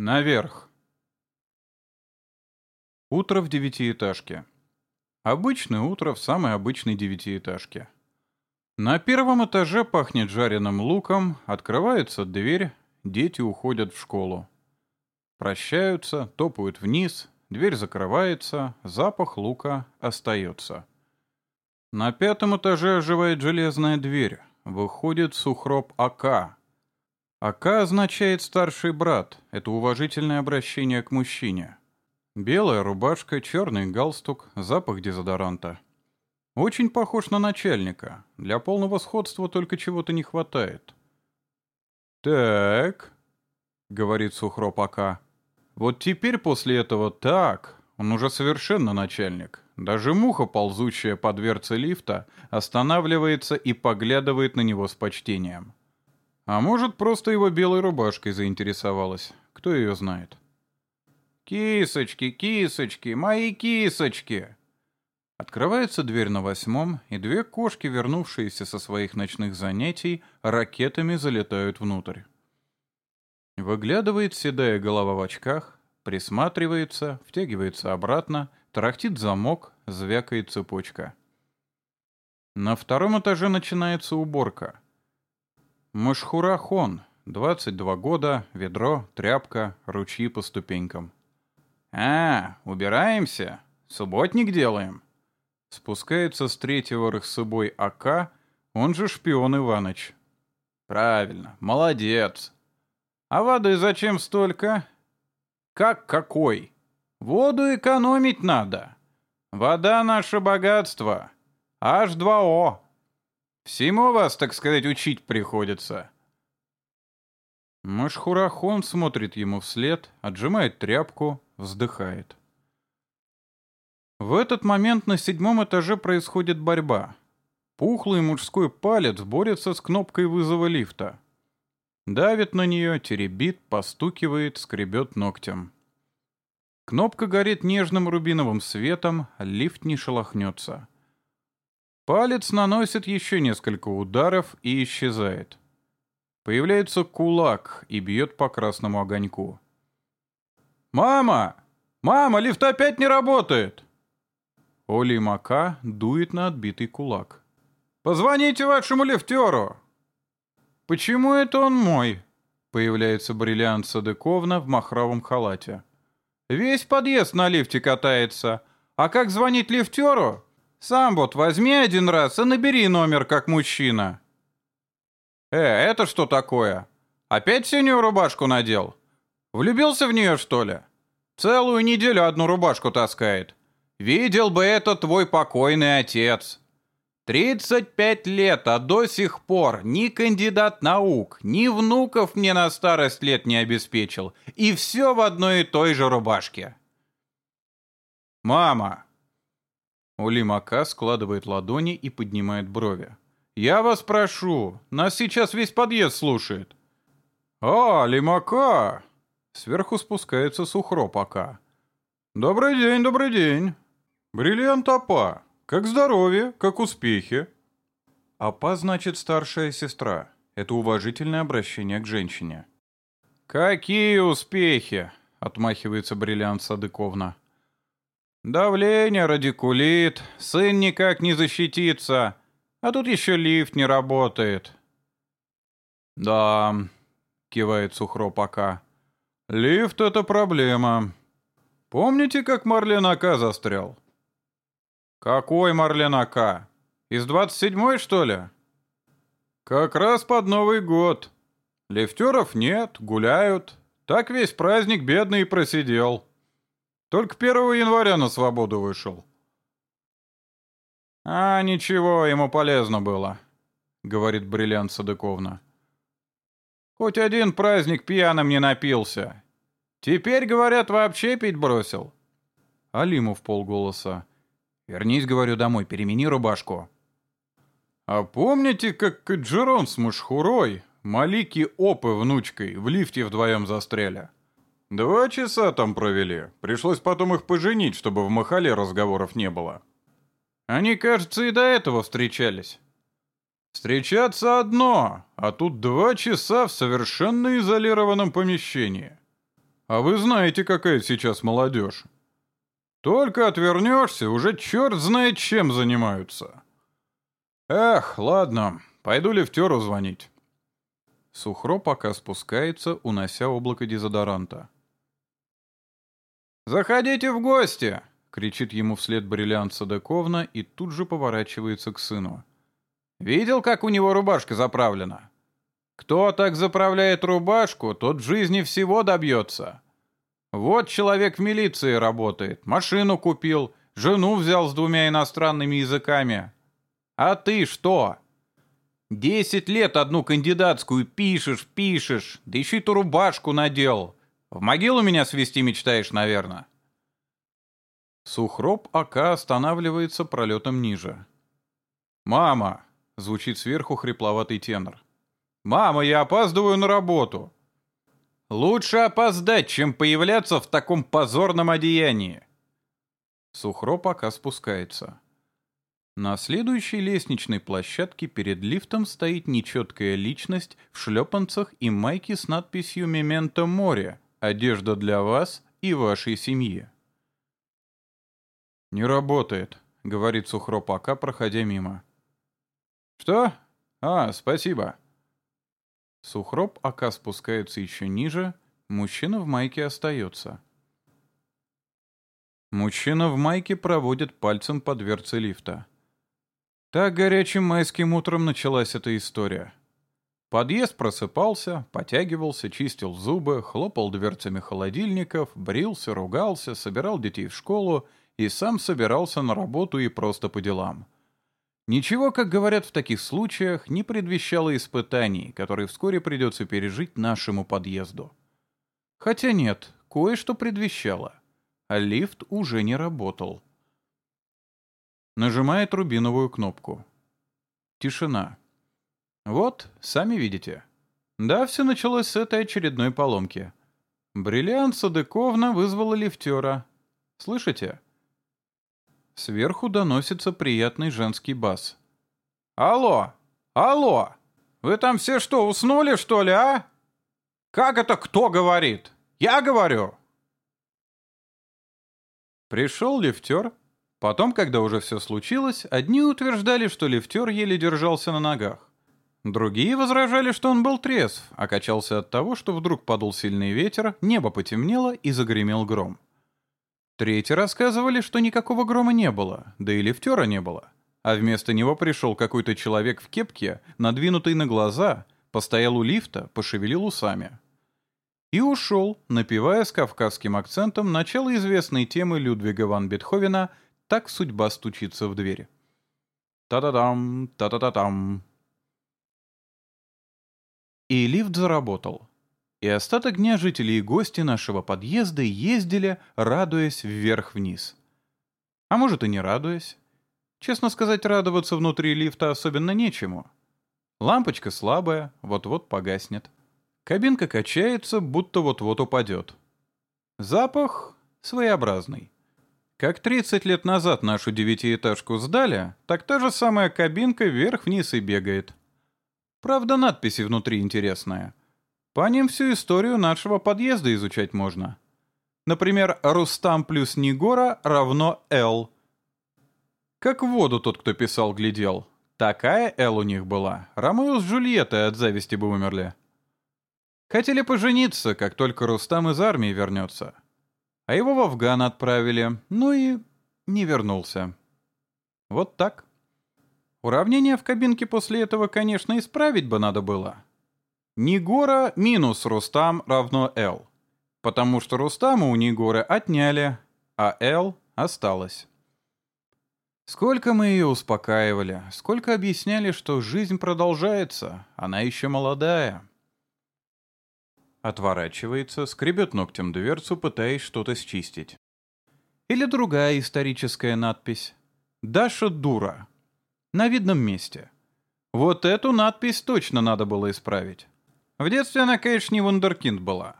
Наверх. Утро в девятиэтажке. Обычное утро в самой обычной девятиэтажке. На первом этаже пахнет жареным луком, открывается дверь, дети уходят в школу. Прощаются, топают вниз, дверь закрывается, запах лука остается. На пятом этаже оживает железная дверь. Выходит сухроб АК, Ака означает «старший брат». Это уважительное обращение к мужчине. Белая рубашка, черный галстук, запах дезодоранта. Очень похож на начальника. Для полного сходства только чего-то не хватает. «Так», — говорит Сухроп Ака. «Вот теперь после этого так, он уже совершенно начальник. Даже муха, ползущая по дверце лифта, останавливается и поглядывает на него с почтением. А может, просто его белой рубашкой заинтересовалась. Кто ее знает? «Кисочки, кисочки, мои кисочки!» Открывается дверь на восьмом, и две кошки, вернувшиеся со своих ночных занятий, ракетами залетают внутрь. Выглядывает седая голова в очках, присматривается, втягивается обратно, тарахтит замок, звякает цепочка. На втором этаже начинается уборка — Машхурахон, 22 года, ведро, тряпка, ручьи по ступенькам. «А, убираемся? Субботник делаем?» Спускается с третьего рахсыбой АК, он же шпион Иваныч. «Правильно, молодец. А воды зачем столько?» «Как какой? Воду экономить надо. Вода — наше богатство. H2O. Всему вас, так сказать, учить приходится. Машхурахон смотрит ему вслед, отжимает тряпку, вздыхает. В этот момент на седьмом этаже происходит борьба. Пухлый мужской палец борется с кнопкой вызова лифта. Давит на нее, теребит, постукивает, скребет ногтем. Кнопка горит нежным рубиновым светом, лифт не шелохнется. Палец наносит еще несколько ударов и исчезает. Появляется кулак и бьет по красному огоньку. «Мама! Мама, лифт опять не работает!» Оли Мака дует на отбитый кулак. «Позвоните вашему лифтеру!» «Почему это он мой?» Появляется бриллиант Садыковна в махровом халате. «Весь подъезд на лифте катается. А как звонить лифтеру? Сам вот возьми один раз и набери номер как мужчина. Э, это что такое? Опять синюю рубашку надел? Влюбился в нее, что ли? Целую неделю одну рубашку таскает. Видел бы это твой покойный отец. 35 лет, а до сих пор ни кандидат наук, ни внуков мне на старость лет не обеспечил. И все в одной и той же рубашке. «Мама, Улимака складывает ладони и поднимает брови. «Я вас прошу, нас сейчас весь подъезд слушает». «А, Лимака!» Сверху спускается Сухро пока. «Добрый день, добрый день. Бриллиант Апа. Как здоровье, как успехи?» Апа значит старшая сестра. Это уважительное обращение к женщине. «Какие успехи?» — отмахивается Бриллиант Садыковна. Давление, радикулит, сын никак не защитится, а тут еще лифт не работает. Да, кивает Сухро пока. Лифт — это проблема. Помните, как Марленака застрял? Какой Марленака? Из двадцать седьмой, что ли? Как раз под Новый год. Лифтеров нет, гуляют. Так весь праздник бедный и просидел. Только 1 января на свободу вышел. А ничего, ему полезно было, говорит Бриллиант Садыковна. Хоть один праздник пьяным не напился. Теперь, говорят, вообще пить бросил. Алиму в полголоса. Вернись, говорю, домой, перемени рубашку. А помните, как Каджирон с Мушхурой, Малики Опы внучкой, в лифте вдвоем застряли? Два часа там провели. Пришлось потом их поженить, чтобы в Махале разговоров не было. Они, кажется, и до этого встречались. Встречаться одно, а тут два часа в совершенно изолированном помещении. А вы знаете, какая сейчас молодежь. Только отвернешься, уже черт знает чем занимаются. Эх, ладно, пойду лифтеру звонить. Сухро пока спускается, унося облако дезодоранта. «Заходите в гости!» — кричит ему вслед бриллиант Садаковна и тут же поворачивается к сыну. «Видел, как у него рубашка заправлена? Кто так заправляет рубашку, тот в жизни всего добьется. Вот человек в милиции работает, машину купил, жену взял с двумя иностранными языками. А ты что?» Десять лет одну кандидатскую пишешь, пишешь, да еще и ту рубашку надел. В могилу меня свести мечтаешь, наверное. Сухроб АК останавливается пролетом ниже. «Мама!» — звучит сверху хрипловатый тенор. «Мама, я опаздываю на работу!» «Лучше опоздать, чем появляться в таком позорном одеянии!» Сухроб АК спускается. На следующей лестничной площадке перед лифтом стоит нечеткая личность в шлепанцах и майке с надписью «Мементо море. Одежда для вас и вашей семьи». «Не работает», — говорит Сухро пока, проходя мимо. «Что? А, спасибо». Сухроб Ака спускается еще ниже, мужчина в майке остается. Мужчина в майке проводит пальцем по дверце лифта. Так горячим майским утром началась эта история. Подъезд просыпался, потягивался, чистил зубы, хлопал дверцами холодильников, брился, ругался, собирал детей в школу и сам собирался на работу и просто по делам. Ничего, как говорят в таких случаях, не предвещало испытаний, которые вскоре придется пережить нашему подъезду. Хотя нет, кое-что предвещало. А лифт уже не работал. Нажимает рубиновую кнопку. Тишина. Вот, сами видите. Да, все началось с этой очередной поломки. Бриллиант Садыковна вызвала лифтера. Слышите? Сверху доносится приятный женский бас. «Алло! Алло! Вы там все что, уснули, что ли, а? Как это кто говорит? Я говорю!» Пришел лифтер, Потом, когда уже все случилось, одни утверждали, что лифтер еле держался на ногах. Другие возражали, что он был трезв, а качался от того, что вдруг подул сильный ветер, небо потемнело и загремел гром. Третьи рассказывали, что никакого грома не было, да и лифтера не было. А вместо него пришел какой-то человек в кепке, надвинутый на глаза, постоял у лифта, пошевелил усами. И ушел, напевая с кавказским акцентом начало известной темы Людвига ван Бетховена так судьба стучится в двери. Та-да-дам, та-та-та-там. И лифт заработал. И остаток дня жители и гости нашего подъезда ездили, радуясь вверх-вниз. А может и не радуясь. Честно сказать, радоваться внутри лифта особенно нечему. Лампочка слабая, вот-вот погаснет. Кабинка качается, будто вот-вот упадет. Запах своеобразный. Как 30 лет назад нашу девятиэтажку сдали, так та же самая кабинка вверх-вниз и бегает. Правда, надписи внутри интересная. По ним всю историю нашего подъезда изучать можно. Например, «Рустам плюс Нигора равно Л». Как в воду тот, кто писал, глядел. Такая Л у них была. Ромео с Джульеттой от зависти бы умерли. Хотели пожениться, как только Рустам из армии вернется а его в Афган отправили, ну и не вернулся. Вот так. Уравнение в кабинке после этого, конечно, исправить бы надо было. Нигора минус Рустам равно L. Потому что Рустама у Нигора отняли, а L осталось. Сколько мы ее успокаивали, сколько объясняли, что жизнь продолжается, она еще молодая. Отворачивается, скребет ногтем дверцу, пытаясь что-то счистить. Или другая историческая надпись. «Даша дура». На видном месте. Вот эту надпись точно надо было исправить. В детстве она, конечно, не вундеркинд была.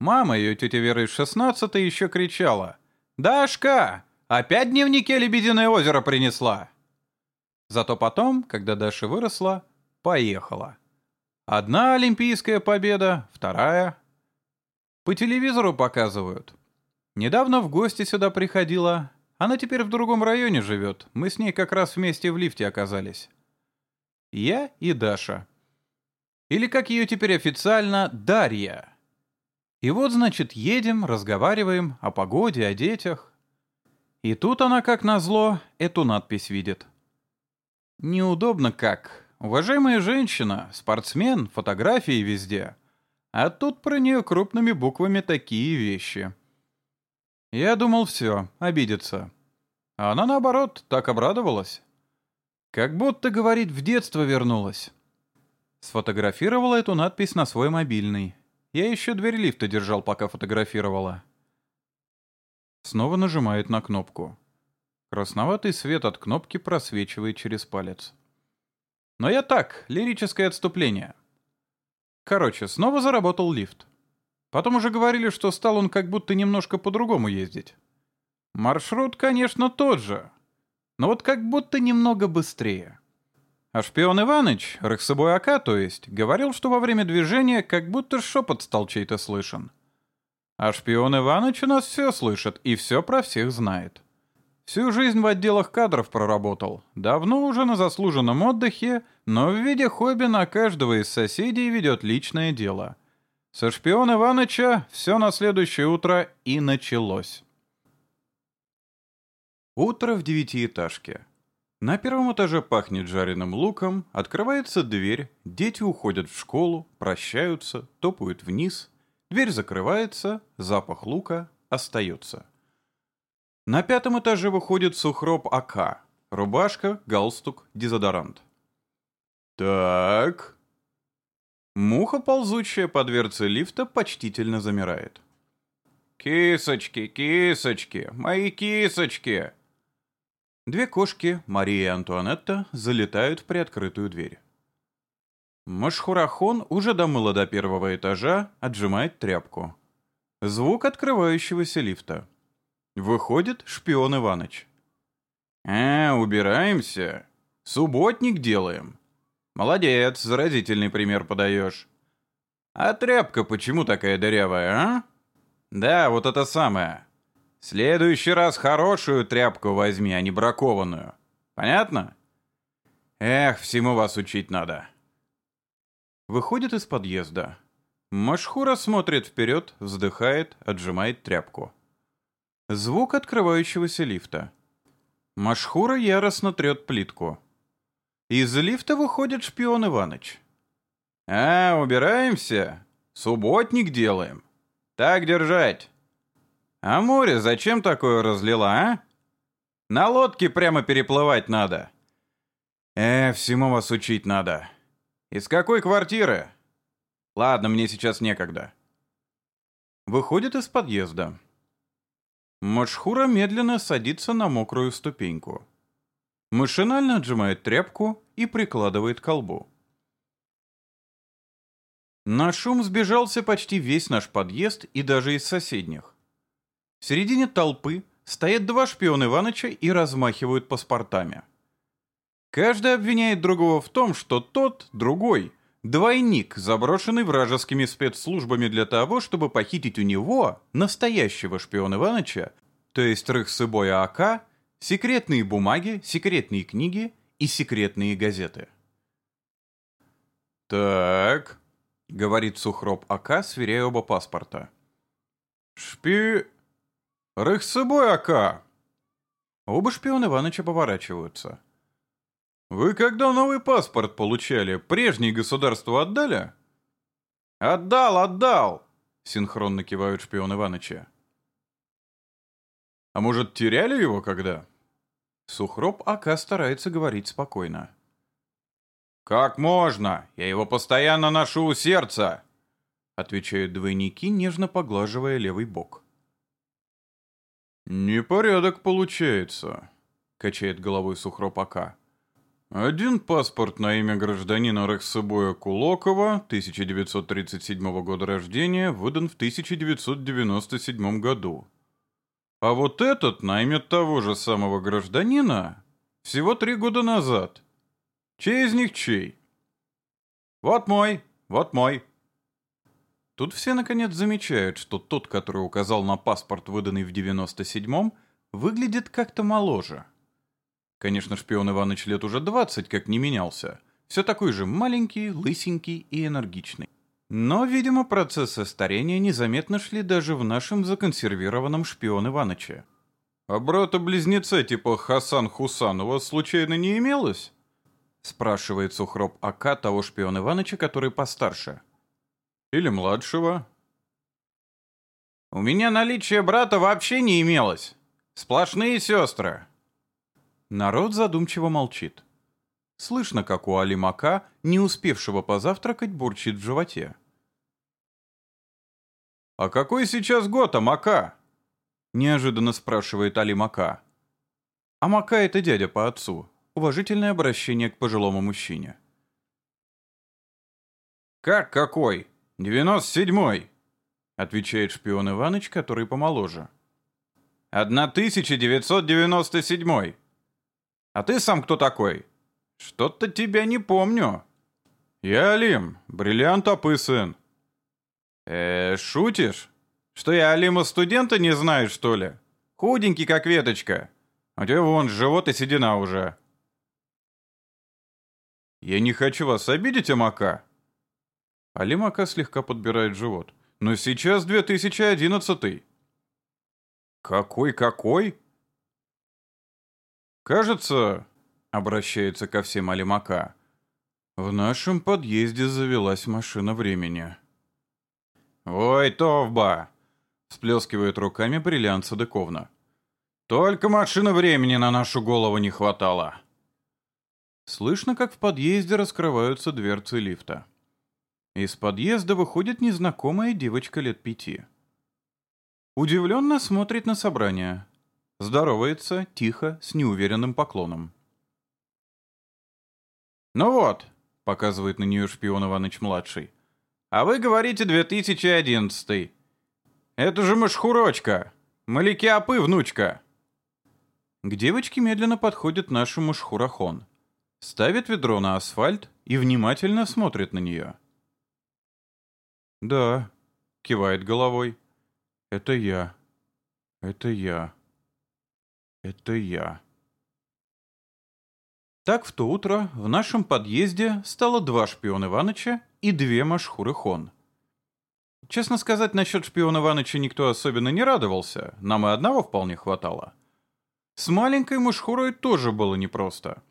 Мама ее, тетя Вера из 16 еще кричала. «Дашка, опять дневники «Лебединое озеро» принесла!» Зато потом, когда Даша выросла, поехала. Одна олимпийская победа, вторая. По телевизору показывают. Недавно в гости сюда приходила. Она теперь в другом районе живет. Мы с ней как раз вместе в лифте оказались. Я и Даша. Или как ее теперь официально, Дарья. И вот, значит, едем, разговариваем о погоде, о детях. И тут она, как назло, эту надпись видит. Неудобно как. Уважаемая женщина, спортсмен, фотографии везде. А тут про нее крупными буквами такие вещи. Я думал, все, обидится. А она, наоборот, так обрадовалась. Как будто, говорит, в детство вернулась. Сфотографировала эту надпись на свой мобильный. Я еще дверь лифта держал, пока фотографировала. Снова нажимает на кнопку. Красноватый свет от кнопки просвечивает через палец. Но я так, лирическое отступление. Короче, снова заработал лифт. Потом уже говорили, что стал он как будто немножко по-другому ездить. Маршрут, конечно, тот же, но вот как будто немного быстрее. А шпион Иваныч, Рахсобой Ака, то есть, говорил, что во время движения как будто шепот стал чей-то слышен. А шпион Иваныч у нас все слышит и все про всех знает. Всю жизнь в отделах кадров проработал. Давно уже на заслуженном отдыхе, но в виде хобби на каждого из соседей ведет личное дело. Со шпиона Иваныча все на следующее утро и началось. Утро в девятиэтажке. На первом этаже пахнет жареным луком, открывается дверь, дети уходят в школу, прощаются, топают вниз, дверь закрывается, запах лука остается. На пятом этаже выходит сухроб АК. Рубашка, галстук, дезодорант. «Так...» Муха, ползущая по дверце лифта, почтительно замирает. «Кисочки, кисочки, мои кисочки!» Две кошки, Мария и Антуанетта, залетают в приоткрытую дверь. Машхурахон уже домыла до первого этажа, отжимает тряпку. Звук открывающегося лифта. Выходит шпион Иваныч. «А, убираемся. Субботник делаем. Молодец, заразительный пример подаешь. А тряпка почему такая дырявая, а? Да, вот это самое. следующий раз хорошую тряпку возьми, а не бракованную. Понятно? Эх, всему вас учить надо». Выходит из подъезда. Машхура смотрит вперед, вздыхает, отжимает тряпку. Звук открывающегося лифта. Машхура яростно трет плитку. Из лифта выходит шпион Иваныч. «А, убираемся? Субботник делаем. Так держать. А море зачем такое разлила, а? На лодке прямо переплывать надо. Э, всему вас учить надо. Из какой квартиры? Ладно, мне сейчас некогда». Выходит из подъезда. Машхура медленно садится на мокрую ступеньку. Машинально отжимает тряпку и прикладывает к колбу. На шум сбежался почти весь наш подъезд и даже из соседних. В середине толпы стоят два шпиона Иваныча и размахивают паспортами. Каждый обвиняет другого в том, что тот, другой, двойник, заброшенный вражескими спецслужбами для того, чтобы похитить у него, настоящего шпиона Иваныча, то есть Рыхсыбоя АК, секретные бумаги, секретные книги и секретные газеты. «Так», — говорит Сухроб АК, сверяя оба паспорта. «Шпи... Рыхсыбой АК!» Оба шпиона Иваныча поворачиваются. «Вы когда новый паспорт получали, прежний государству отдали?» «Отдал, отдал!» — синхронно кивают шпион Иваныча. «А может, теряли его когда?» Сухроб Ака старается говорить спокойно. «Как можно? Я его постоянно ношу у сердца!» Отвечают двойники, нежно поглаживая левый бок. «Непорядок получается», — качает головой Сухроб Ака. Один паспорт на имя гражданина Рахсыбоя Кулокова, 1937 года рождения, выдан в 1997 году. А вот этот на имя того же самого гражданина всего три года назад. Чей из них чей? Вот мой, вот мой. Тут все наконец замечают, что тот, который указал на паспорт, выданный в 97-м, выглядит как-то моложе. Конечно, шпион Иваныч лет уже 20 как не менялся. Все такой же маленький, лысенький и энергичный. Но, видимо, процессы старения незаметно шли даже в нашем законсервированном шпион Иваныче. «А брата-близнеца типа Хасан Хусан у вас случайно не имелось?» Спрашивает Сухроб Ака того шпиона Иваныча, который постарше. «Или младшего?» «У меня наличие брата вообще не имелось. Сплошные сестры». Народ задумчиво молчит. Слышно, как у Али Мака, не успевшего позавтракать, бурчит в животе. «А какой сейчас год, Амака?» Неожиданно спрашивает Али Мака. Амака — это дядя по отцу. Уважительное обращение к пожилому мужчине. «Как какой? Девяносто седьмой!» Отвечает шпион Иваныч, который помоложе. «Одна тысяча девятьсот девяносто седьмой!» «А ты сам кто такой?» «Что-то тебя не помню». «Я Алим, бриллиант опысын». «Э, шутишь? Что я Алима студента не знаю, что ли? Худенький, как веточка. У тебя вон живот и седина уже». «Я не хочу вас обидеть, Амака». Алим Ака слегка подбирает живот. «Но сейчас 2011 «Какой-какой?» «Кажется, Обращается ко всем Алимака. В нашем подъезде завелась машина времени. «Ой, Товба!» — сплескивает руками бриллиант Садыковна. «Только машина времени на нашу голову не хватало!» Слышно, как в подъезде раскрываются дверцы лифта. Из подъезда выходит незнакомая девочка лет пяти. Удивленно смотрит на собрание. Здоровается, тихо, с неуверенным поклоном. «Ну вот», — показывает на нее шпион Иваныч-младший. «А вы говорите 2011 Это же мышхурочка! Маликиапы, внучка!» К девочке медленно подходит наш мышхурахон. Ставит ведро на асфальт и внимательно смотрит на нее. «Да», — кивает головой. «Это я. Это я. Это я». Так в то утро в нашем подъезде стало два шпиона Иваныча и две Машхуры Хон. Честно сказать, насчет шпиона Иваныча никто особенно не радовался, нам и одного вполне хватало. С маленькой Машхурой тоже было непросто.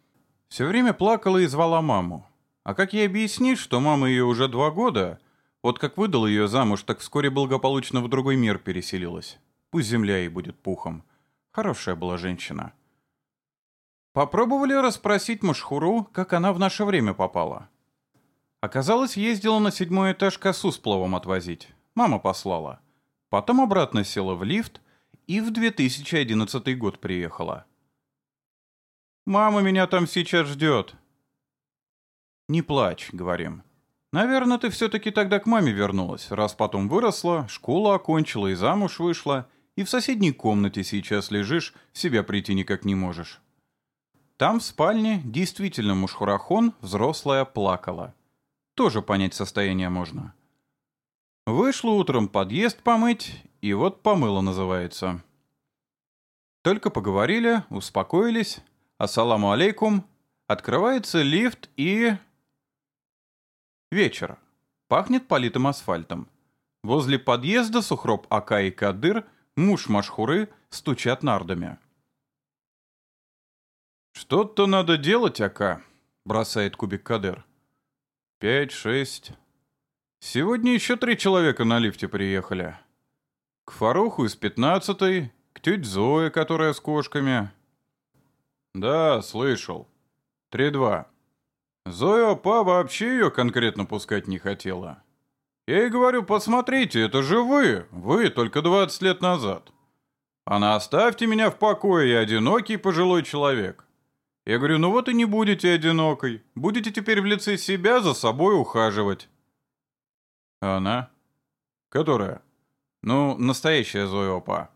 Все время плакала и звала маму. А как ей объяснить, что мама ее уже два года, вот как выдал ее замуж, так вскоре благополучно в другой мир переселилась. Пусть земля ей будет пухом. Хорошая была женщина. Попробовали расспросить Машхуру, как она в наше время попала. Оказалось, ездила на седьмой этаж косу с пловом отвозить. Мама послала. Потом обратно села в лифт и в 2011 год приехала. «Мама меня там сейчас ждет». «Не плачь», — говорим. «Наверное, ты все-таки тогда к маме вернулась, раз потом выросла, школу окончила и замуж вышла, и в соседней комнате сейчас лежишь, в себя прийти никак не можешь». Там в спальне действительно мушхурахон, взрослая, плакала. Тоже понять состояние можно. Вышла утром подъезд помыть, и вот помыла называется. Только поговорили, успокоились. Ассаламу алейкум. Открывается лифт и... Вечер. Пахнет политым асфальтом. Возле подъезда Сухроб Ака и Кадыр, муж Машхуры, стучат нардами. «Что-то надо делать, Ака», — бросает кубик Кадер. «Пять, шесть. Сегодня еще три человека на лифте приехали. К Фаруху из пятнадцатой, к тете Зое, которая с кошками». «Да, слышал. Три-два. Зоя Апа вообще ее конкретно пускать не хотела. Я ей говорю, посмотрите, это же вы, вы только двадцать лет назад. Она оставьте меня в покое, я одинокий пожилой человек. Я говорю, ну вот и не будете одинокой. Будете теперь в лице себя за собой ухаживать. А она? Которая? Ну, настоящая Зоя Опа.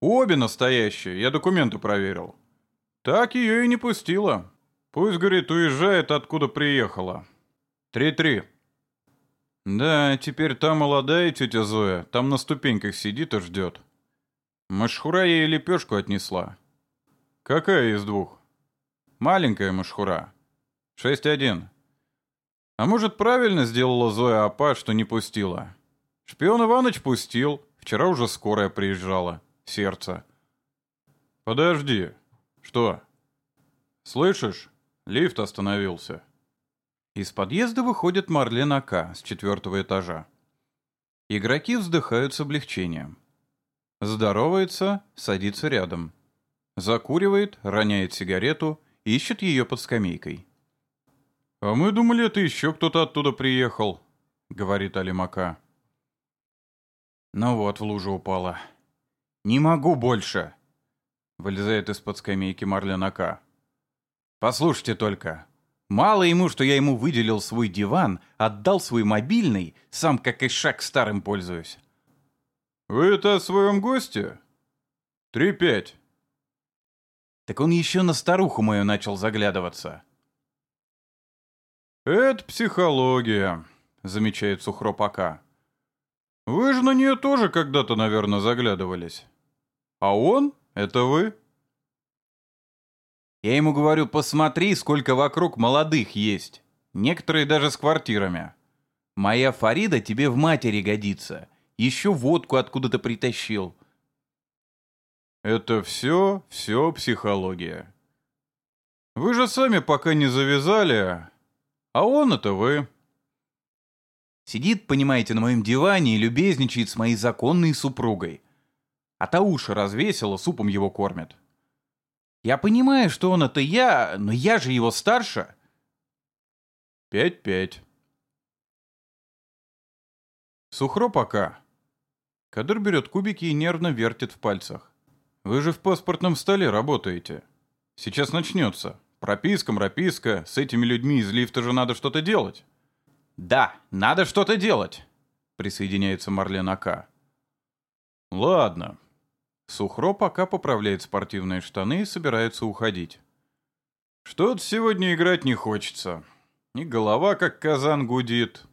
Обе настоящие, я документы проверил. Так ее и не пустила. Пусть, говорит, уезжает, откуда приехала. Три-три. Да, теперь та молодая тетя Зоя там на ступеньках сидит и ждет. Машхура ей лепешку отнесла. Какая из двух? Маленькая. Шесть один. А может, правильно сделала Зоя Апа, что не пустила? Шпион Иваныч пустил. Вчера уже скорая приезжала. Сердце. Подожди. Что? Слышишь? Лифт остановился. Из подъезда выходит Марлен Ака с четвертого этажа. Игроки вздыхают с облегчением. Здоровается, садится рядом. Закуривает, роняет сигарету, ищет ее под скамейкой. «А мы думали, это еще кто-то оттуда приехал», — говорит Алимака. Ну вот, в лужу упала. «Не могу больше!» — вылезает из-под скамейки Марленака. «Послушайте только. Мало ему, что я ему выделил свой диван, отдал свой мобильный, сам как и шаг старым пользуюсь». «Вы это о своем госте?» «Три пять». Так он еще на старуху мою начал заглядываться. «Это психология», — замечает Сухропака. «Вы же на нее тоже когда-то, наверное, заглядывались. А он — это вы?» Я ему говорю, посмотри, сколько вокруг молодых есть. Некоторые даже с квартирами. Моя Фарида тебе в матери годится. Еще водку откуда-то притащил. Это все, все психология. Вы же сами пока не завязали, а он это вы. Сидит, понимаете, на моем диване и любезничает с моей законной супругой. А та уши развесила, супом его кормят. Я понимаю, что он это я, но я же его старше. Пять-пять. Сухро пока. Кадыр берет кубики и нервно вертит в пальцах. Вы же в паспортном столе работаете. Сейчас начнется. Прописка, прописка, с этими людьми из лифта же надо что-то делать. Да, надо что-то делать, присоединяется Марлен Ака. Ладно. Сухро пока поправляет спортивные штаны и собирается уходить. Что-то сегодня играть не хочется. И голова как казан гудит.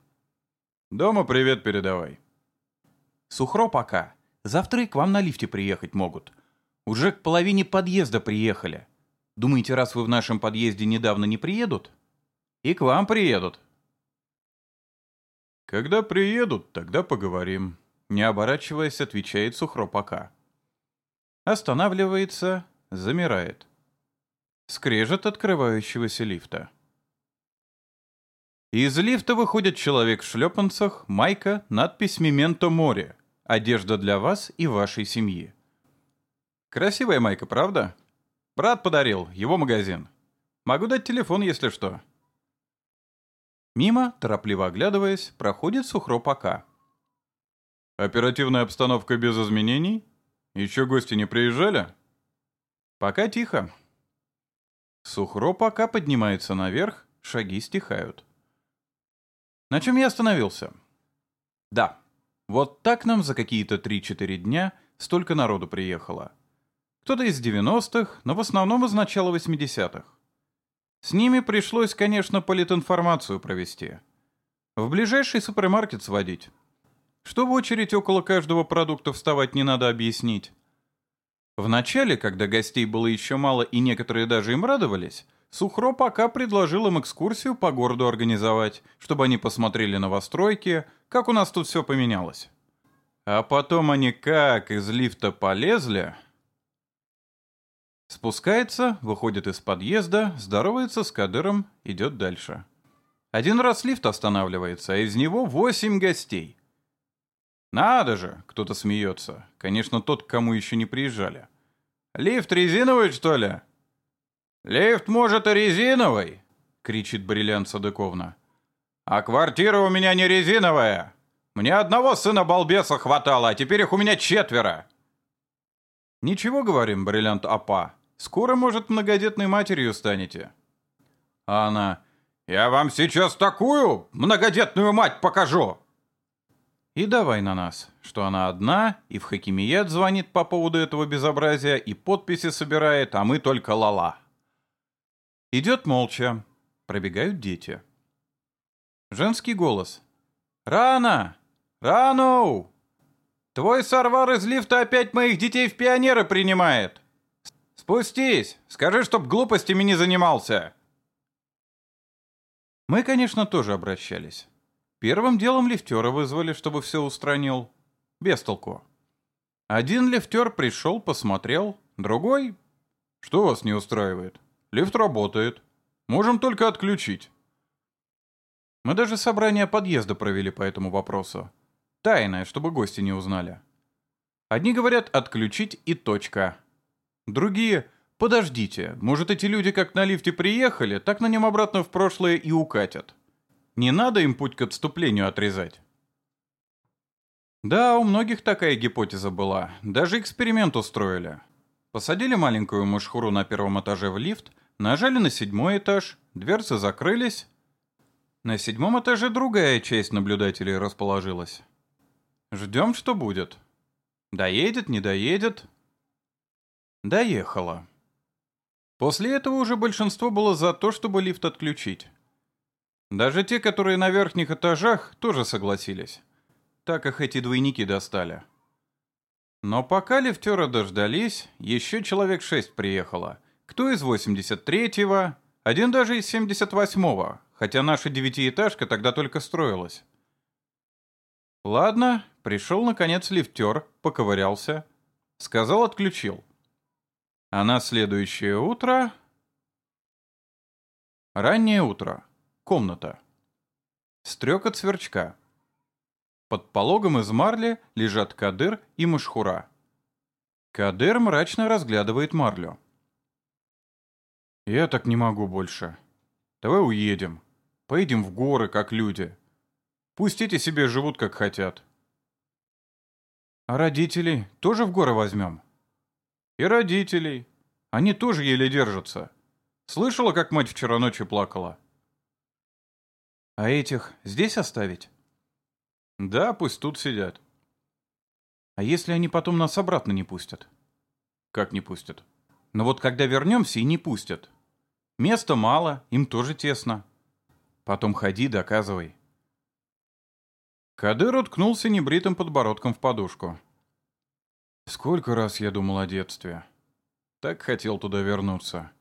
Дома привет передавай. Сухро пока. Завтра и к вам на лифте приехать могут. Уже к половине подъезда приехали. Думаете, раз вы в нашем подъезде недавно не приедут? И к вам приедут. Когда приедут, тогда поговорим. Не оборачиваясь, отвечает Сухропака. Останавливается, замирает. Скрежет открывающегося лифта. Из лифта выходит человек в шлепанцах, майка, надпись «Мементо море». Одежда для вас и вашей семьи. Красивая майка, правда? Брат подарил, его магазин. Могу дать телефон, если что. Мимо, торопливо оглядываясь, проходит Сухро Пока. Оперативная обстановка без изменений? Еще гости не приезжали? Пока тихо. Сухро пока поднимается наверх, шаги стихают. На чем я остановился? Да, вот так нам за какие-то 3-4 дня столько народу приехало. Кто-то из 90-х, но в основном из начала 80-х. С ними пришлось, конечно, политинформацию провести. В ближайший супермаркет сводить. Что в очередь около каждого продукта вставать не надо объяснить. Вначале, когда гостей было еще мало и некоторые даже им радовались, Сухро пока предложил им экскурсию по городу организовать, чтобы они посмотрели новостройки, как у нас тут все поменялось. А потом они как из лифта полезли, Спускается, выходит из подъезда, здоровается с Кадыром, идет дальше. Один раз лифт останавливается, а из него восемь гостей. Надо же, кто-то смеется. Конечно, тот, к кому еще не приезжали. Лифт резиновый, что ли? Лифт, может, и резиновый, кричит Бриллиант Садыковна. А квартира у меня не резиновая. Мне одного сына-балбеса хватало, а теперь их у меня четверо. «Ничего, — говорим, бриллиант Апа, — скоро, может, многодетной матерью станете». А она, «Я вам сейчас такую многодетную мать покажу!» И давай на нас, что она одна, и в Хакимият звонит по поводу этого безобразия, и подписи собирает, а мы только лала. Идет молча. Пробегают дети. Женский голос. «Рано! Рано! Твой сорвар из лифта опять моих детей в пионеры принимает! Спустись! Скажи, чтоб глупостями не занимался!» Мы, конечно, тоже обращались. Первым делом лифтера вызвали, чтобы все устранил. Без толку. Один лифтер пришел, посмотрел, другой... Что вас не устраивает? Лифт работает. Можем только отключить. Мы даже собрание подъезда провели по этому вопросу. Тайное, чтобы гости не узнали. Одни говорят «отключить» и точка. Другие «подождите, может эти люди как на лифте приехали, так на нем обратно в прошлое и укатят». Не надо им путь к отступлению отрезать. Да, у многих такая гипотеза была. Даже эксперимент устроили. Посадили маленькую мышхуру на первом этаже в лифт, нажали на седьмой этаж, дверцы закрылись. На седьмом этаже другая часть наблюдателей расположилась. Ждем, что будет. Доедет, не доедет. Доехала. После этого уже большинство было за то, чтобы лифт отключить. Даже те, которые на верхних этажах, тоже согласились. Так их эти двойники достали. Но пока лифтера дождались, еще человек шесть приехало. Кто из 83-го, один даже из 78-го, хотя наша девятиэтажка тогда только строилась. Ладно, пришел наконец лифтер, поковырялся, сказал отключил. А на следующее утро... Раннее утро. Комната. Стрекот сверчка. Под пологом из марли лежат Кадыр и Машхура. Кадыр мрачно разглядывает марлю. «Я так не могу больше. Давай уедем. Поедем в горы, как люди. Пусть эти себе живут, как хотят». «А родителей тоже в горы возьмем?» «И родителей. Они тоже еле держатся. Слышала, как мать вчера ночью плакала?» «А этих здесь оставить?» Да, пусть тут сидят. А если они потом нас обратно не пустят? Как не пустят? Ну вот когда вернемся и не пустят. Места мало, им тоже тесно. Потом ходи, доказывай. Кадыр уткнулся небритым подбородком в подушку. Сколько раз я думал о детстве. Так хотел туда вернуться.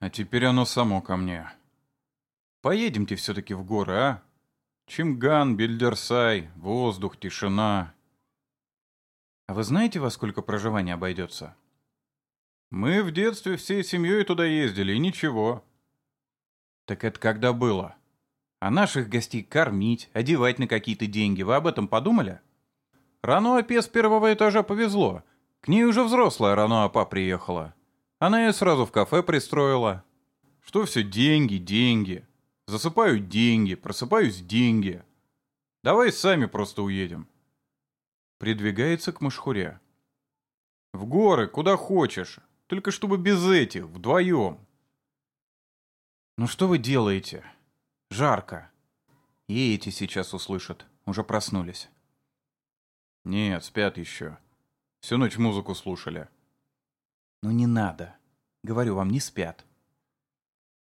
А теперь оно само ко мне. Поедемте все-таки в горы, а? Чимган, Бильдерсай, воздух, тишина. А вы знаете, во сколько проживание обойдется? Мы в детстве всей семьей туда ездили, и ничего. Так это когда было? А наших гостей кормить, одевать на какие-то деньги, вы об этом подумали? Рано с первого этажа повезло. К ней уже взрослая Рано Апа приехала. Она ее сразу в кафе пристроила. Что все деньги, деньги. Засыпаю деньги, просыпаюсь деньги. Давай сами просто уедем. Придвигается к мышхуре. В горы, куда хочешь. Только чтобы без этих, вдвоем. Ну что вы делаете? Жарко. И эти сейчас услышат. Уже проснулись. Нет, спят еще. Всю ночь музыку слушали. Ну не надо. Говорю вам, не спят.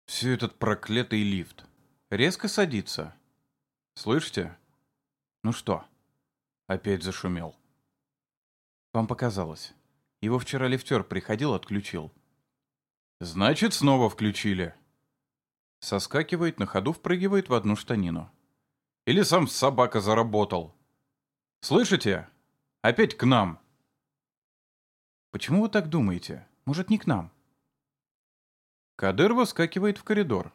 Все этот проклятый лифт. Резко садится. Слышите? Ну что? Опять зашумел. Вам показалось. Его вчера лифтер приходил, отключил. Значит, снова включили. Соскакивает, на ходу впрыгивает в одну штанину. Или сам собака заработал. Слышите? Опять к нам. Почему вы так думаете? Может, не к нам? Кадыр выскакивает в коридор.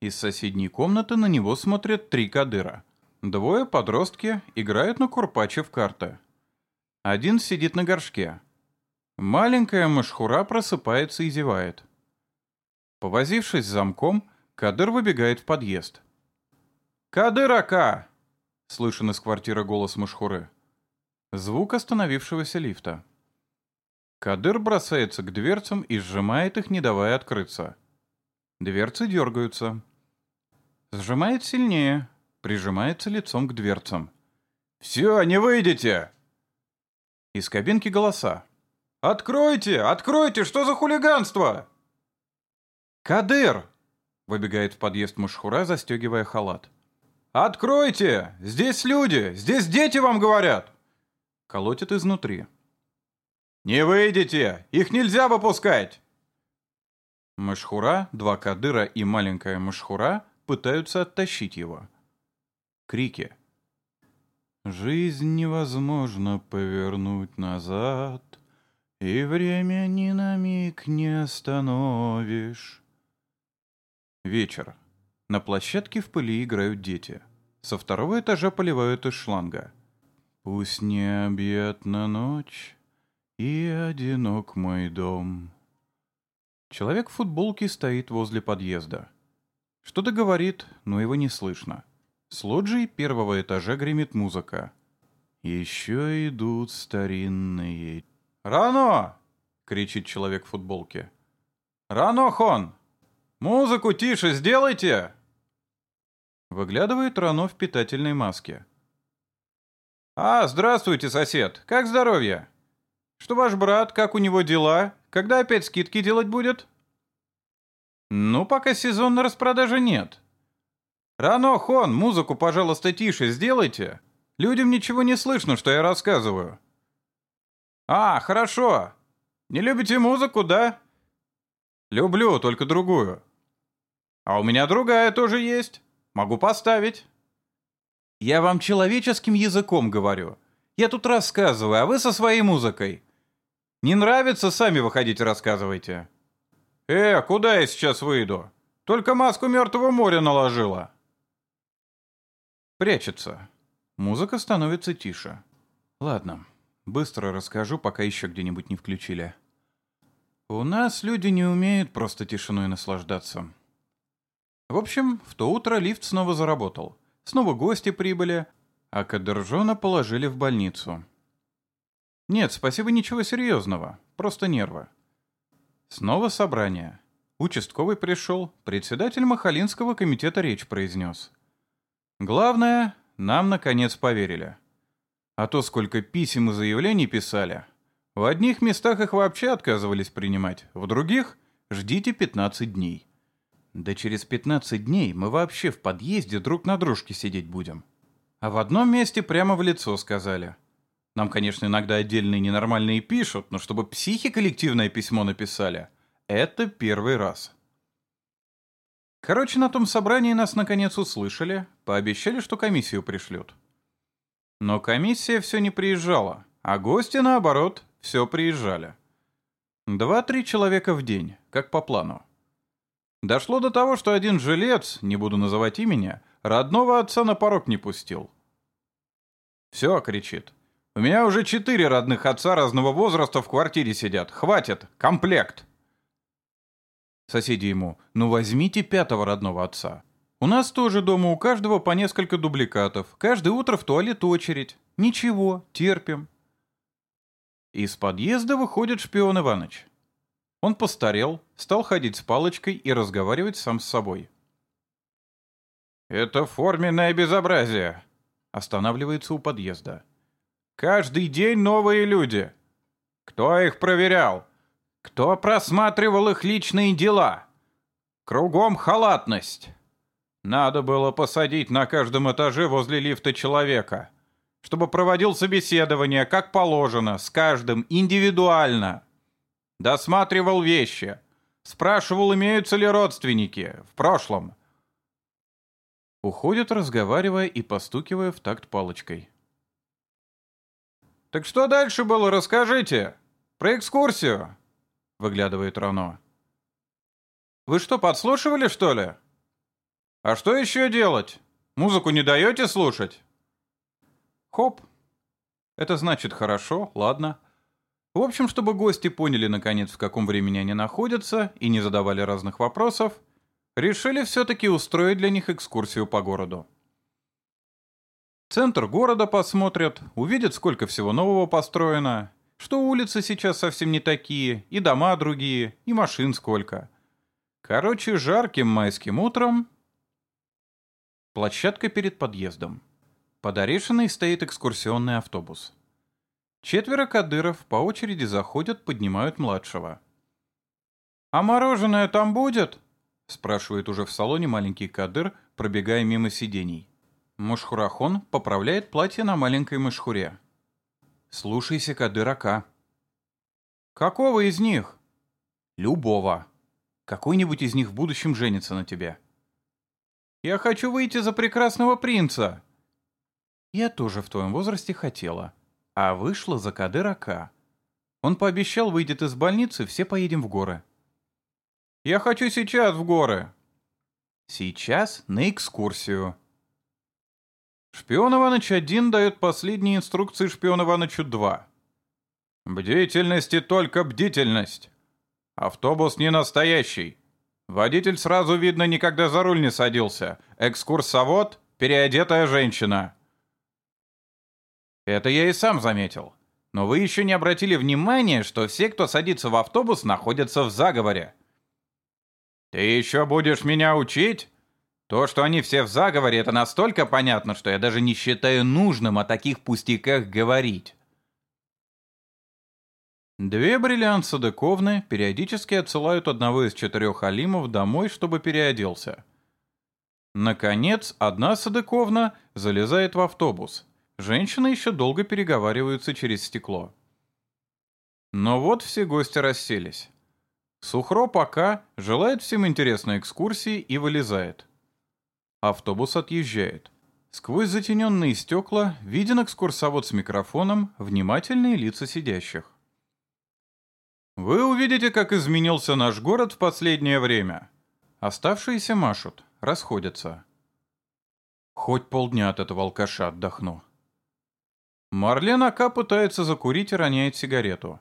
Из соседней комнаты на него смотрят три кадыра. Двое подростки играют на курпаче в карты. Один сидит на горшке. Маленькая мышхура просыпается и зевает. Повозившись замком, Кадыр выбегает в подъезд. «Кадыр Ака!» — слышен из квартиры голос мышхуры. Звук остановившегося лифта. Кадыр бросается к дверцам и сжимает их, не давая открыться. Дверцы дергаются. Сжимает сильнее, прижимается лицом к дверцам. «Все, не выйдете!» Из кабинки голоса. «Откройте! Откройте! Что за хулиганство?» «Кадыр!» — выбегает в подъезд Мушхура, застегивая халат. «Откройте! Здесь люди! Здесь дети вам говорят!» Колотит изнутри. «Не выйдете! Их нельзя выпускать!» Мышхура, два кадыра и маленькая мышхура пытаются оттащить его. Крики. «Жизнь невозможно повернуть назад, и время ни на миг не остановишь». Вечер. На площадке в пыли играют дети. Со второго этажа поливают из шланга. «Пусть необъятна ночь, и одинок мой дом». Человек в футболке стоит возле подъезда. Что-то говорит, но его не слышно. С лоджии первого этажа гремит музыка. «Еще идут старинные...» «Рано!» — кричит человек в футболке. «Рано, Хон! Музыку тише сделайте!» Выглядывает Рано в питательной маске. «А, здравствуйте, сосед! Как здоровье? Что ваш брат, как у него дела? Когда опять скидки делать будет?» «Ну, пока сезонной распродажи нет. Рано, Хон, музыку, пожалуйста, тише сделайте. Людям ничего не слышно, что я рассказываю». «А, хорошо. Не любите музыку, да?» «Люблю, только другую». «А у меня другая тоже есть. Могу поставить». «Я вам человеческим языком говорю. Я тут рассказываю, а вы со своей музыкой. Не нравится, сами выходите рассказывайте». «Э, куда я сейчас выйду? Только маску Мертвого моря наложила». Прячется. Музыка становится тише. Ладно, быстро расскажу, пока еще где-нибудь не включили. У нас люди не умеют просто тишиной наслаждаться. В общем, в то утро лифт снова заработал. Снова гости прибыли, а Кадержона положили в больницу. Нет, спасибо, ничего серьезного, просто нервы. Снова собрание. Участковый пришел, председатель Махалинского комитета речь произнес. Главное, нам наконец поверили. А то сколько писем и заявлений писали. В одних местах их вообще отказывались принимать, в других — ждите 15 дней. Да через 15 дней мы вообще в подъезде друг на дружке сидеть будем. А в одном месте прямо в лицо сказали — нам, конечно, иногда отдельные ненормальные пишут, но чтобы психи коллективное письмо написали, это первый раз. Короче, на том собрании нас наконец услышали, пообещали, что комиссию пришлют. Но комиссия все не приезжала, а гости, наоборот, все приезжали. Два-три человека в день, как по плану. Дошло до того, что один жилец, не буду называть имени, родного отца на порог не пустил. «Все», — кричит, у меня уже четыре родных отца разного возраста в квартире сидят. Хватит, комплект. Соседи ему, ну возьмите пятого родного отца. У нас тоже дома у каждого по несколько дубликатов. Каждое утро в туалет очередь. Ничего, терпим. Из подъезда выходит шпион Иваныч. Он постарел, стал ходить с палочкой и разговаривать сам с собой. «Это форменное безобразие!» Останавливается у подъезда. Каждый день новые люди. Кто их проверял? Кто просматривал их личные дела? Кругом халатность. Надо было посадить на каждом этаже возле лифта человека, чтобы проводил собеседование, как положено, с каждым индивидуально. Досматривал вещи. Спрашивал, имеются ли родственники в прошлом. Уходит, разговаривая и постукивая в такт палочкой. «Так что дальше было, расскажите? Про экскурсию?» Выглядывает Рано. «Вы что, подслушивали, что ли?» «А что еще делать? Музыку не даете слушать?» «Хоп. Это значит хорошо, ладно. В общем, чтобы гости поняли, наконец, в каком времени они находятся и не задавали разных вопросов, решили все-таки устроить для них экскурсию по городу. Центр города посмотрят, увидят, сколько всего нового построено, что улицы сейчас совсем не такие, и дома другие, и машин сколько. Короче, жарким майским утром... Площадка перед подъездом. Под Орешиной стоит экскурсионный автобус. Четверо кадыров по очереди заходят, поднимают младшего. «А мороженое там будет?» — спрашивает уже в салоне маленький кадыр, пробегая мимо сидений. Мушхурахон поправляет платье на маленькой мышхуре. «Слушайся Кадырака». «Какого из них?» «Любого. Какой-нибудь из них в будущем женится на тебе». «Я хочу выйти за прекрасного принца». «Я тоже в твоем возрасте хотела, а вышла за Кадырака. Он пообещал, выйдет из больницы, все поедем в горы». «Я хочу сейчас в горы». «Сейчас на экскурсию». Шпион Иваныч-1 дает последние инструкции Шпион Иванычу-2. Бдительность и только бдительность. Автобус не настоящий. Водитель сразу видно никогда за руль не садился. Экскурсовод — переодетая женщина. Это я и сам заметил. Но вы еще не обратили внимания, что все, кто садится в автобус, находятся в заговоре. Ты еще будешь меня учить? То, что они все в заговоре, это настолько понятно, что я даже не считаю нужным о таких пустяках говорить. Две бриллиант Садаковны периодически отсылают одного из четырех алимов домой, чтобы переоделся. Наконец, одна Садаковна залезает в автобус. Женщины еще долго переговариваются через стекло. Но вот все гости расселись. Сухро пока желает всем интересной экскурсии и вылезает. Автобус отъезжает. Сквозь затененные стекла виден экскурсовод с микрофоном, внимательные лица сидящих. Вы увидите, как изменился наш город в последнее время. Оставшиеся машут, расходятся. Хоть полдня от этого алкаша отдохну. Марлен Ака пытается закурить и роняет сигарету.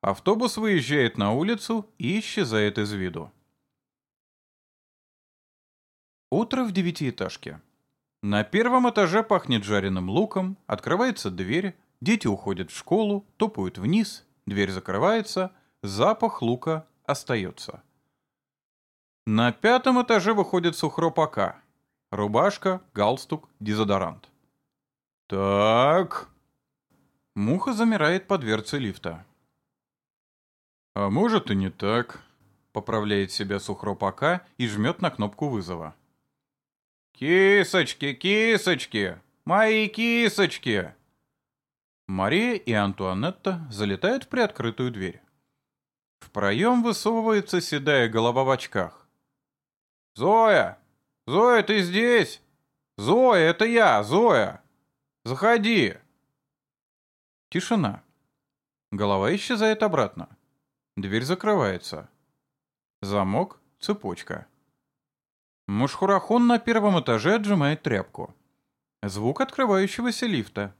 Автобус выезжает на улицу и исчезает из виду. Утро в девятиэтажке. На первом этаже пахнет жареным луком, открывается дверь, дети уходят в школу, топают вниз, дверь закрывается, запах лука остается. На пятом этаже выходит сухропака. Рубашка, галстук, дезодорант. «Так...» Муха замирает под дверцей лифта. «А может и не так», — поправляет себя сухропака и жмет на кнопку вызова. «Кисочки, кисочки! Мои кисочки!» Мария и Антуанетта залетают в приоткрытую дверь. В проем высовывается седая голова в очках. «Зоя! Зоя, ты здесь? Зоя, это я, Зоя! Заходи!» Тишина. Голова исчезает обратно. Дверь закрывается. Замок, цепочка. Мушхурахон на первом этаже отжимает тряпку. Звук открывающегося лифта.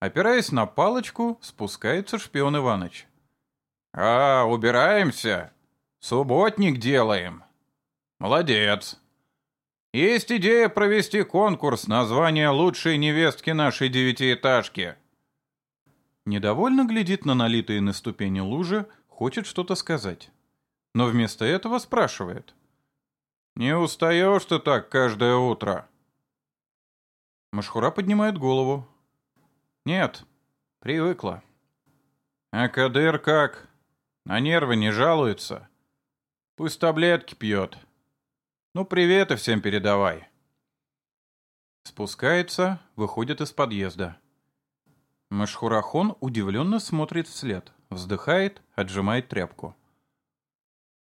Опираясь на палочку, спускается шпион Иваныч. «А, убираемся? Субботник делаем. Молодец. Есть идея провести конкурс на звание лучшей невестки нашей девятиэтажки». Недовольно глядит на налитые на ступени лужи, хочет что-то сказать. Но вместо этого спрашивает. «Не устаешь ты так каждое утро?» Машхура поднимает голову. «Нет, привыкла». «А Кадыр как? На нервы не жалуется? Пусть таблетки пьет. Ну, привет и всем передавай». Спускается, выходит из подъезда. Машхурахон удивленно смотрит вслед, вздыхает, отжимает тряпку.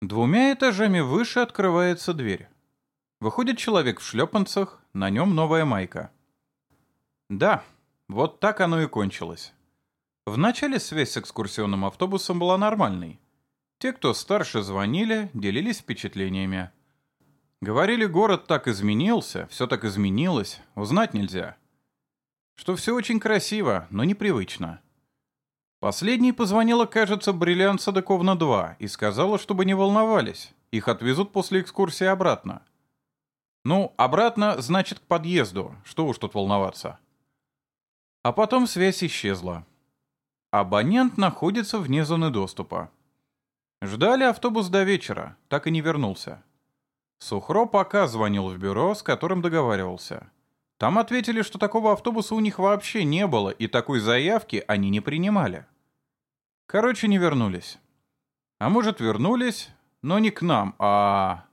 Двумя этажами выше открывается дверь. Выходит человек в шлепанцах, на нем новая майка. Да, вот так оно и кончилось. Вначале связь с экскурсионным автобусом была нормальной. Те, кто старше звонили, делились впечатлениями. Говорили, город так изменился, все так изменилось, узнать нельзя. Что все очень красиво, но непривычно. Последней позвонила, кажется, Бриллиант Садаковна-2 и сказала, чтобы не волновались. Их отвезут после экскурсии обратно. Ну, обратно, значит, к подъезду. Что уж тут волноваться. А потом связь исчезла. Абонент находится вне зоны доступа. Ждали автобус до вечера, так и не вернулся. Сухро пока звонил в бюро, с которым договаривался. Там ответили, что такого автобуса у них вообще не было, и такой заявки они не принимали. Короче, не вернулись. А может, вернулись, но не к нам, а...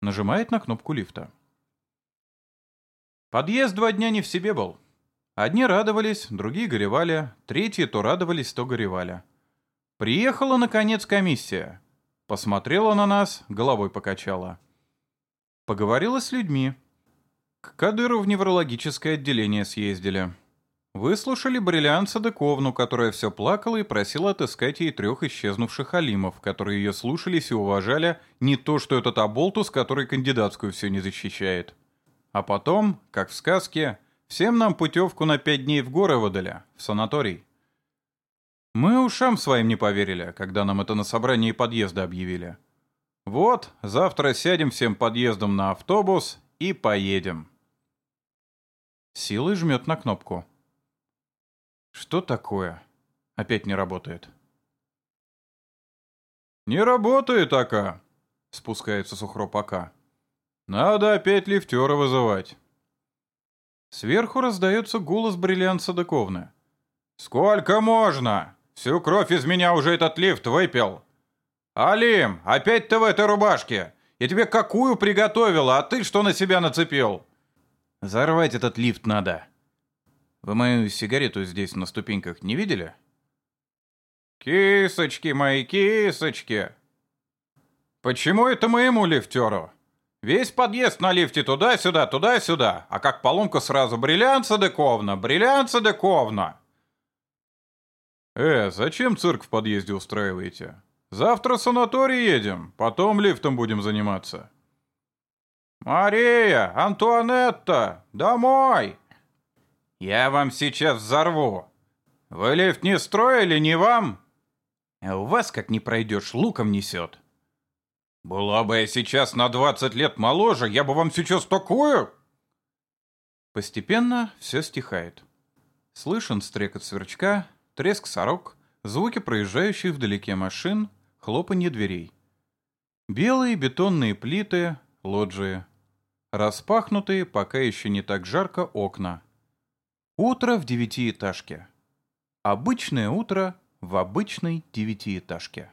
Нажимает на кнопку лифта. Подъезд два дня не в себе был. Одни радовались, другие горевали, третьи то радовались, то горевали. Приехала, наконец, комиссия. Посмотрела на нас, головой покачала. Поговорила с людьми. К Кадыру в неврологическое отделение съездили. Выслушали Бриллиант Садаковну, которая все плакала и просила отыскать ей трех исчезнувших алимов, которые ее слушались и уважали, не то что этот оболтус, который кандидатскую все не защищает. А потом, как в сказке, всем нам путевку на пять дней в горы выдали, в санаторий. Мы ушам своим не поверили, когда нам это на собрании подъезда объявили. Вот, завтра сядем всем подъездом на автобус и поедем. Силой жмет на кнопку. Что такое? Опять не работает. «Не работает, Ака!» — спускается Сухроп Ака. «Надо опять лифтера вызывать». Сверху раздается голос бриллиант Садаковны. «Сколько можно? Всю кровь из меня уже этот лифт выпил!» «Алим, опять ты в этой рубашке! Я тебе какую приготовила, а ты что на себя нацепил?» «Взорвать этот лифт надо!» Вы мою сигарету здесь на ступеньках не видели? Кисочки мои, кисочки! Почему это моему лифтеру? Весь подъезд на лифте туда-сюда, туда-сюда, а как поломка сразу бриллиант Садаковна, бриллиант Садаковна. Э, зачем цирк в подъезде устраиваете? Завтра в санаторий едем, потом лифтом будем заниматься. Мария, Антуанетта, домой! Я вам сейчас взорву. Вы лифт не строили, не вам? А у вас, как не пройдешь, луком несет. Была бы я сейчас на 20 лет моложе, я бы вам сейчас такую... Постепенно все стихает. Слышен стрекот сверчка, треск сорок, звуки проезжающих вдалеке машин, хлопанье дверей. Белые бетонные плиты, лоджии. Распахнутые, пока еще не так жарко, окна. Утро в девятиэтажке. Обычное утро в обычной девятиэтажке.